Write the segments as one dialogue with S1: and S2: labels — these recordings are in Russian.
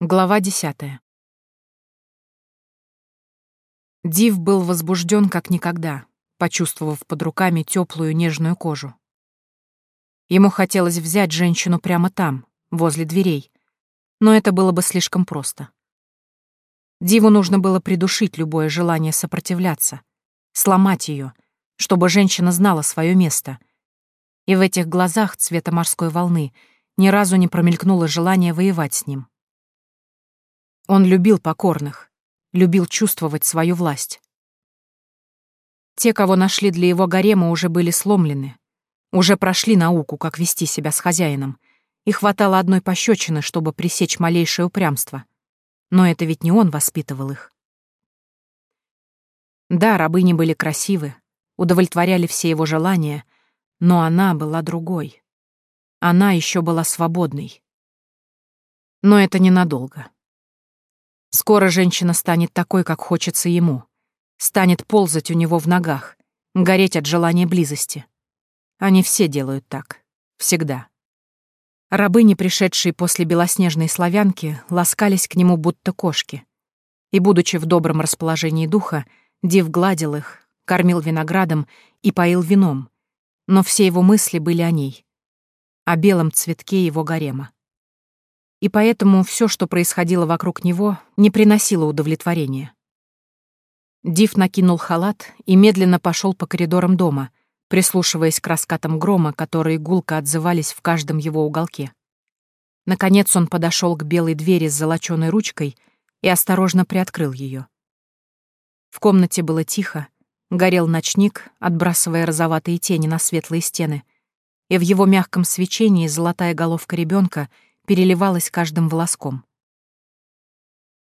S1: Глава десятая. Див был возбужден как никогда, почувствовав под руками теплую нежную кожу. Ему хотелось взять женщину прямо там, возле дверей, но это было бы слишком просто. Диву нужно было придушить любое желание сопротивляться, сломать ее, чтобы женщина знала свое место. И в этих глазах цвета морской волны ни разу не промелькнуло желание воевать с ним. Он любил покорных, любил чувствовать свою власть. Те, кого нашли для его гарема, уже были сломлены, уже прошли науку, как вести себя с хозяином, и хватало одной пощечины, чтобы пресечь малейшее упрямство. Но это ведь не он воспитывал их. Да, рабыни были красивы, удовлетворяли все его желания, но она была другой. Она еще была свободной. Но это ненадолго. Скоро женщина станет такой, как хочется ему. Станет ползать у него в ногах, гореть от желания близости. Они все делают так. Всегда. Рабыни, пришедшие после белоснежной славянки, ласкались к нему будто кошки. И, будучи в добром расположении духа, Див гладил их, кормил виноградом и поил вином, но все его мысли были о ней, о белом цветке его гарема и поэтому все, что происходило вокруг него, не приносило удовлетворения. Див накинул халат и медленно пошел по коридорам дома, прислушиваясь к раскатам грома, которые гулко отзывались в каждом его уголке. Наконец он подошел к белой двери с золоченой ручкой и осторожно приоткрыл ее. В комнате было тихо, горел ночник, отбрасывая розоватые тени на светлые стены, и в его мягком свечении золотая головка ребенка — переливалась каждым волоском.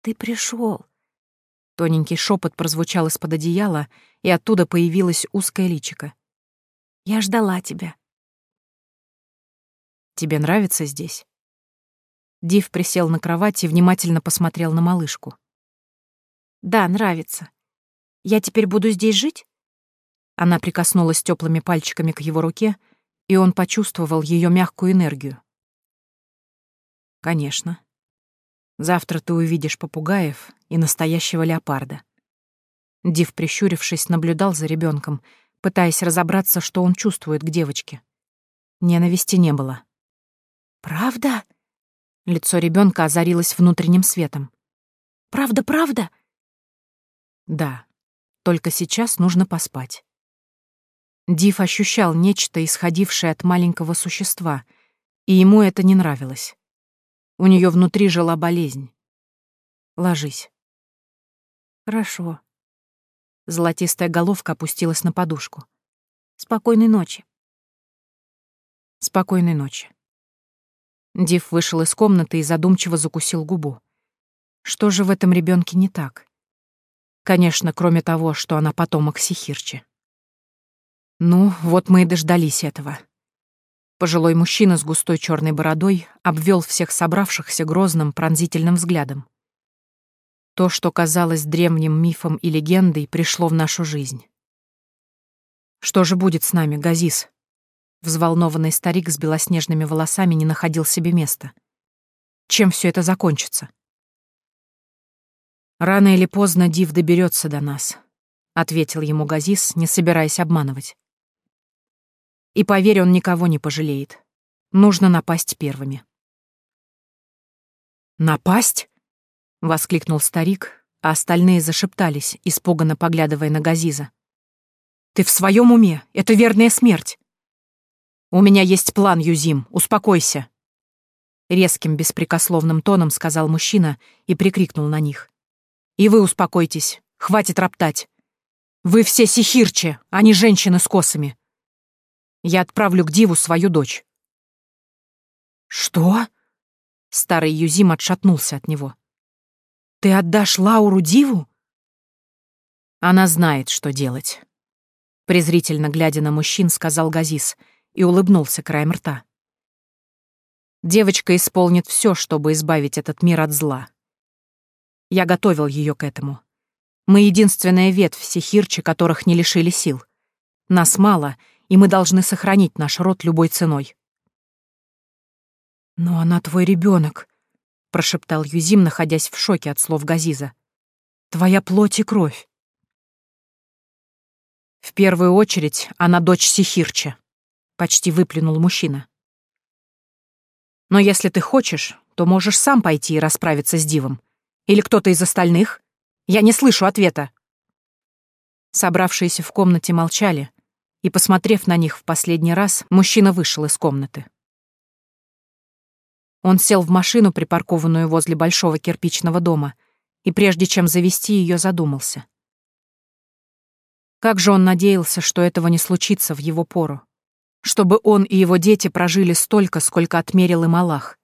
S1: «Ты пришел. Тоненький шепот прозвучал из-под одеяла, и оттуда появилась узкая личико. «Я ждала тебя». «Тебе нравится здесь?» Див присел на кровать и внимательно посмотрел на малышку. «Да, нравится. Я теперь буду здесь жить?» Она прикоснулась теплыми пальчиками к его руке, и он почувствовал ее мягкую энергию. Конечно. Завтра ты увидишь попугаев и настоящего леопарда. Див, прищурившись, наблюдал за ребенком, пытаясь разобраться, что он чувствует к девочке. Ненависти не было. «Правда?» Лицо ребенка озарилось внутренним светом. «Правда, правда?» «Да, только сейчас нужно поспать». Див ощущал нечто, исходившее от маленького существа, и ему это не нравилось. У нее внутри жила болезнь. Ложись. Хорошо. Золотистая головка опустилась на подушку. Спокойной ночи. Спокойной ночи. Див вышел из комнаты и задумчиво закусил губу. Что же в этом ребенке не так? Конечно, кроме того, что она потомок Сихирчи. Ну, вот мы и дождались этого. Пожилой мужчина с густой черной бородой обвел всех собравшихся грозным пронзительным взглядом. То, что казалось древним мифом и легендой, пришло в нашу жизнь. «Что же будет с нами, Газис?» Взволнованный старик с белоснежными волосами не находил себе места. «Чем все это закончится?» «Рано или поздно Див доберется до нас», — ответил ему Газис, не собираясь обманывать. И поверь, он никого не пожалеет. Нужно напасть первыми. «Напасть?» — воскликнул старик, а остальные зашептались, испуганно поглядывая на Газиза. «Ты в своем уме? Это верная смерть!» «У меня есть план, Юзим, успокойся!» Резким, беспрекословным тоном сказал мужчина и прикрикнул на них. «И вы успокойтесь, хватит роптать. Вы все сихирчи, а не женщины с косами. Я отправлю к Диву свою дочь». «Что?» Старый Юзим отшатнулся от него. «Ты отдашь Лауру Диву?» Она знает, что делать. Презрительно глядя на мужчин, сказал Газис и улыбнулся краем рта. Девочка исполнит все, чтобы избавить этот мир от зла. Я готовил ее к этому. Мы единственная ветвь сихирчи, которых не лишили сил. Нас мало — и мы должны сохранить наш род любой ценой. Но она твой ребенок, прошептал Юзим, находясь в шоке от слов Газиза. «Твоя плоть и кровь». «В первую очередь она дочь Сихирча», — почти выплюнул мужчина. «Но если ты хочешь, то можешь сам пойти и расправиться с Дивом. Или кто-то из остальных? Я не слышу ответа». Собравшиеся в комнате молчали, и, посмотрев на них в последний раз, мужчина вышел из комнаты. Он сел в машину, припаркованную возле большого кирпичного дома, и прежде чем завести ее, задумался. Как же он надеялся, что этого не случится в его пору, чтобы он и его дети прожили столько, сколько отмерил им Аллах.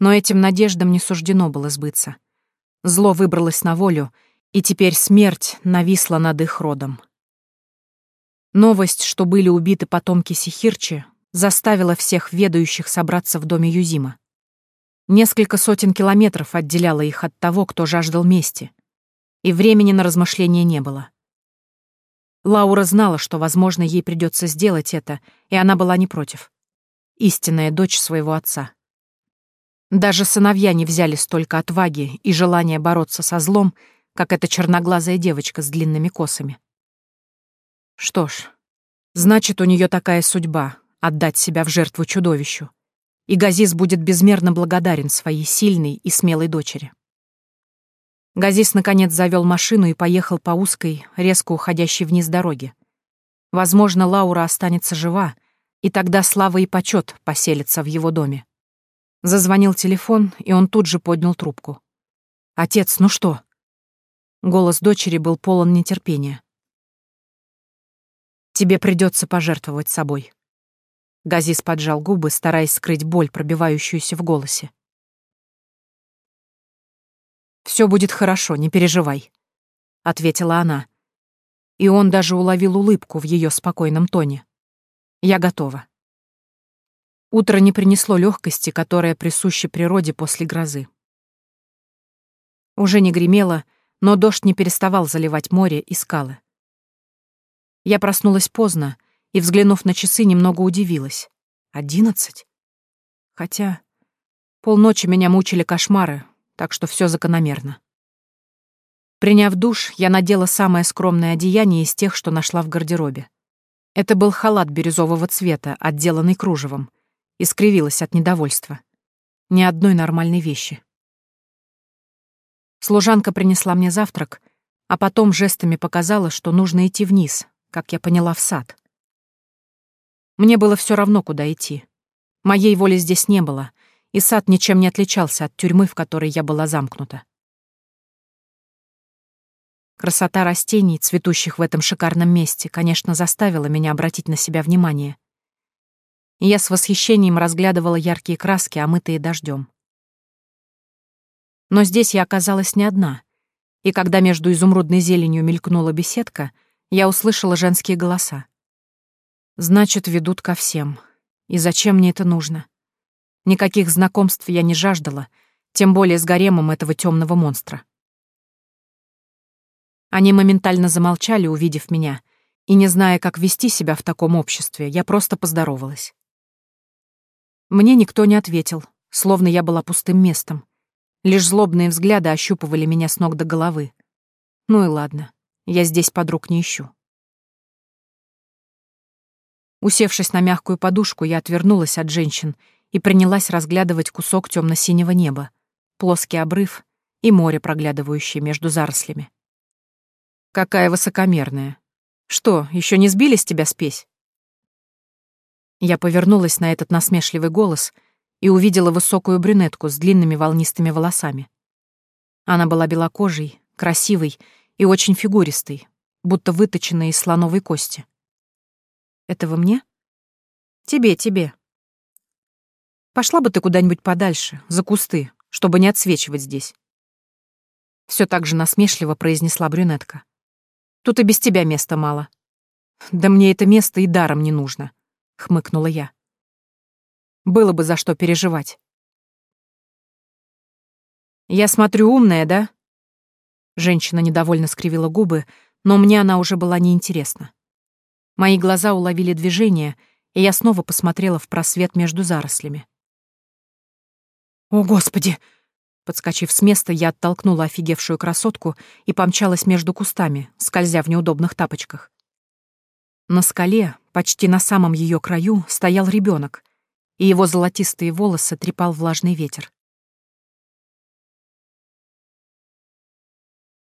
S1: Но этим надеждам не суждено было сбыться. Зло выбралось на волю, и теперь смерть нависла над их родом. Новость, что были убиты потомки Сихирчи, заставила всех ведающих собраться в доме Юзима. Несколько сотен километров отделяло их от того, кто жаждал мести, и времени на размышления не было. Лаура знала, что, возможно, ей придется сделать это, и она была не против. Истинная дочь своего отца. Даже сыновья не взяли столько отваги и желания бороться со злом, как эта черноглазая девочка с длинными косами. Что ж, значит, у нее такая судьба — отдать себя в жертву чудовищу. И Газис будет безмерно благодарен своей сильной и смелой дочери. Газис наконец завел машину и поехал по узкой, резко уходящей вниз дороге. Возможно, Лаура останется жива, и тогда слава и почет поселятся в его доме. Зазвонил телефон, и он тут же поднял трубку. «Отец, ну что?» Голос дочери был полон нетерпения. Тебе придется пожертвовать собой. Газис поджал губы, стараясь скрыть боль, пробивающуюся в голосе. Все будет хорошо, не переживай, ответила она. И он даже уловил улыбку в ее спокойном тоне. Я готова. Утро не принесло легкости, которая присуща природе после грозы. Уже не гремело, но дождь не переставал заливать море и скалы. Я проснулась поздно и, взглянув на часы, немного удивилась. Одиннадцать? Хотя полночи меня мучили кошмары, так что все закономерно. Приняв душ, я надела самое скромное одеяние из тех, что нашла в гардеробе. Это был халат бирюзового цвета, отделанный кружевом, и скривилась от недовольства. Ни одной нормальной вещи. Служанка принесла мне завтрак, а потом жестами показала, что нужно идти вниз, как я поняла, в сад. Мне было все равно, куда идти. Моей воли здесь не было, и сад ничем не отличался от тюрьмы, в которой я была замкнута. Красота растений, цветущих в этом шикарном месте, конечно, заставила меня обратить на себя внимание. И я с восхищением разглядывала яркие краски, омытые дождем. Но здесь я оказалась не одна, и когда между изумрудной зеленью мелькнула беседка — я услышала женские голоса. Значит, ведут ко всем. И зачем мне это нужно? Никаких знакомств я не жаждала, тем более с гаремом этого темного монстра. Они моментально замолчали, увидев меня, и, не зная, как вести себя в таком обществе, я просто поздоровалась. Мне никто не ответил, словно я была пустым местом. Лишь злобные взгляды ощупывали меня с ног до головы. Ну и ладно. Я здесь подруг не ищу. Усевшись на мягкую подушку, я отвернулась от женщин и принялась разглядывать кусок темно-синего неба, плоский обрыв и море, проглядывающее между зарослями. Какая высокомерная. Что, еще не сбили с тебя спесь? Я повернулась на этот насмешливый голос и увидела высокую брюнетку с длинными волнистыми волосами. Она была белокожей, красивой и очень фигуристый, будто выточенный из слоновой кости. Этого мне? Тебе, тебе. Пошла бы ты куда-нибудь подальше, за кусты, чтобы не отсвечивать здесь. Все так же насмешливо произнесла брюнетка. Тут и без тебя места мало. Да мне это место и даром не нужно, хмыкнула я. Было бы за что переживать. Я смотрю умная, да? Женщина недовольно скривила губы, но мне она уже была неинтересна. Мои глаза уловили движение, и я снова посмотрела в просвет между зарослями. «О, Господи!» Подскочив с места, я оттолкнула офигевшую красотку и помчалась между кустами, скользя в неудобных тапочках. На скале, почти на самом ее краю, стоял ребенок, и его золотистые волосы трепал влажный ветер.